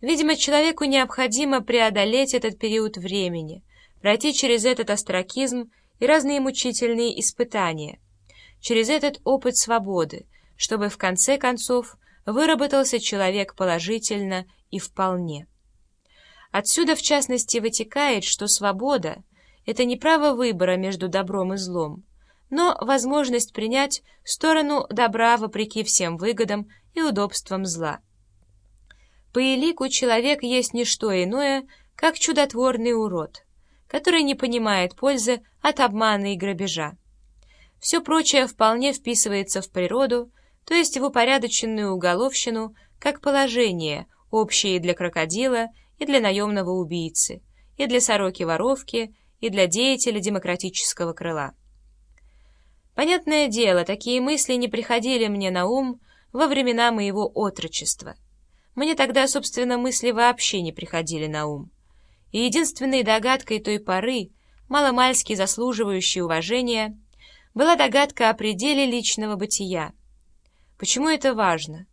Видимо, человеку необходимо преодолеть этот период времени, пройти через этот остракизм и разные мучительные испытания, через этот опыт свободы, чтобы в конце концов выработался человек положительно и вполне. Отсюда, в частности, вытекает, что свобода — это не право выбора между добром и злом, но возможность принять сторону добра вопреки всем выгодам и удобствам зла. По элику человек есть не что иное, как чудотворный урод, который не понимает пользы от обмана и грабежа. Все прочее вполне вписывается в природу, то есть в упорядоченную уголовщину, как положение, общее для крокодила и для наемного убийцы, и для сороки-воровки, и для деятеля демократического крыла. Понятное дело, такие мысли не приходили мне на ум во времена моего отрочества. Мне тогда, собственно, мысли вообще не приходили на ум. И единственной догадкой той поры, маломальски заслуживающей уважения, была догадка о пределе личного бытия. Почему это важно?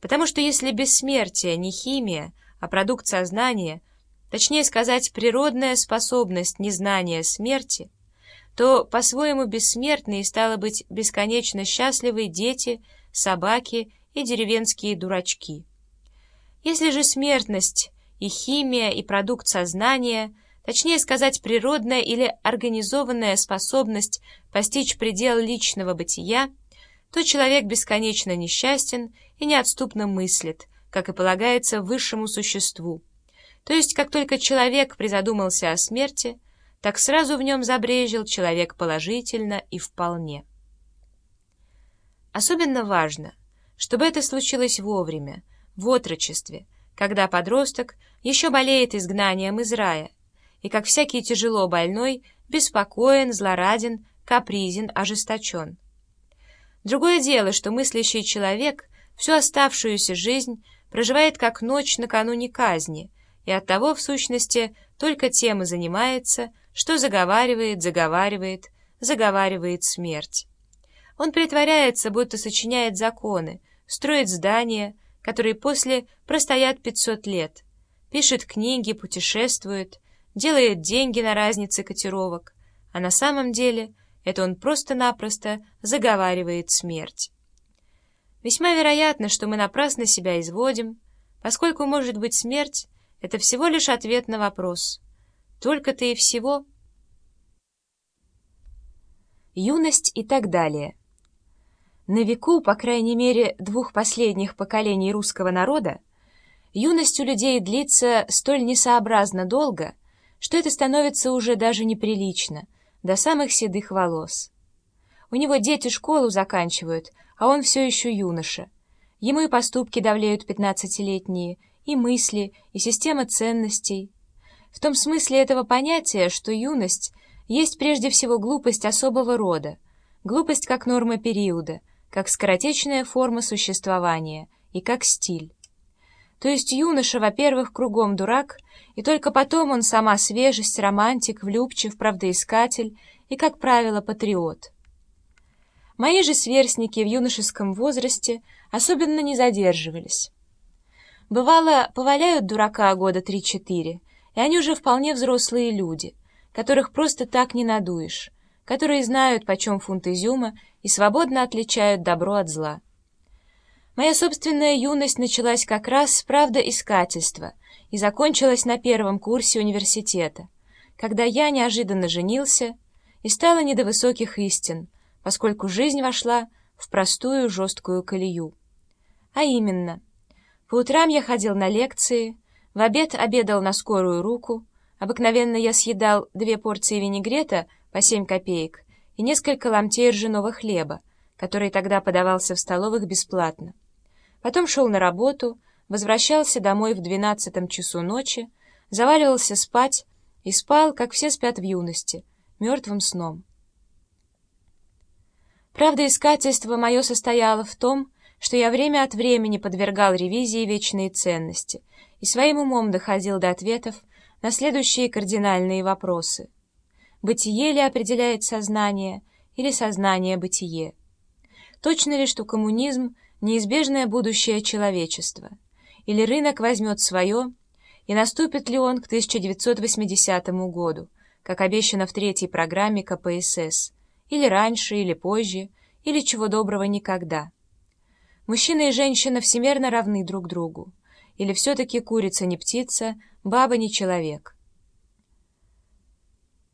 Потому что если бессмертие не химия, а продукт сознания, точнее сказать, природная способность незнания смерти — то по-своему бессмертные стало быть бесконечно счастливы дети, собаки и деревенские дурачки. Если же смертность и химия, и продукт сознания, точнее сказать, природная или организованная способность постичь предел личного бытия, то человек бесконечно несчастен и неотступно мыслит, как и полагается высшему существу. То есть, как только человек призадумался о смерти, так сразу в нем забрежил человек положительно и вполне. Особенно важно, чтобы это случилось вовремя, в отрочестве, когда подросток еще болеет изгнанием из рая, и, как всякий тяжело больной, беспокоен, злораден, капризен, ожесточен. Другое дело, что мыслящий человек всю оставшуюся жизнь проживает как ночь накануне казни, и оттого, в сущности, только тем и занимается, что заговаривает, заговаривает, заговаривает смерть. Он притворяется, будто сочиняет законы, строит здания, которые после простоят 500 лет, пишет книги, путешествует, делает деньги на разнице котировок, а на самом деле это он просто-напросто заговаривает смерть. Весьма вероятно, что мы напрасно себя изводим, поскольку, может быть, смерть — это всего лишь ответ на вопрос — только-то и всего. Юность и так далее. На веку, по крайней мере, двух последних поколений русского народа, юность у людей длится столь несообразно долго, что это становится уже даже неприлично, до самых седых волос. У него дети школу заканчивают, а он все еще юноша. Ему и поступки давлеют пятнадцатилетние, и мысли, и система ценностей — в том смысле этого понятия, что юность есть прежде всего глупость особого рода, глупость как норма периода, как скоротечная форма существования и как стиль. То есть юноша, во-первых, кругом дурак, и только потом он сама свежесть, романтик, влюбчив, правдоискатель и, как правило, патриот. Мои же сверстники в юношеском возрасте особенно не задерживались. Бывало, поваляют дурака года три-четыре, и они уже вполне взрослые люди, которых просто так не надуешь, которые знают, почем фунт изюма и свободно отличают добро от зла. Моя собственная юность началась как раз с правдоискательства и закончилась на первом курсе университета, когда я неожиданно женился и стала не до высоких истин, поскольку жизнь вошла в простую жесткую колею. А именно, по утрам я ходил на лекции, в обед обедал на скорую руку. Обыкновенно я съедал две порции винегрета по семь копеек и несколько ломтей ржаного хлеба, который тогда подавался в столовых бесплатно. Потом шел на работу, возвращался домой в двенадцатом часу ночи, заваливался спать и спал, как все спят в юности, мертвым сном. Правда, искательство мое состояло в том, что я время от времени подвергал ревизии вечные ценности и своим умом доходил до ответов на следующие кардинальные вопросы. Бытие ли определяет сознание или сознание бытие? Точно ли, что коммунизм — неизбежное будущее человечества? или рынок возьмет свое, и наступит ли он к 1980 году, как обещано в третьей программе КПСС, или раньше, или позже, или чего доброго никогда. Мужчина и женщина всемерно равны друг другу, или все-таки курица не птица, баба не человек.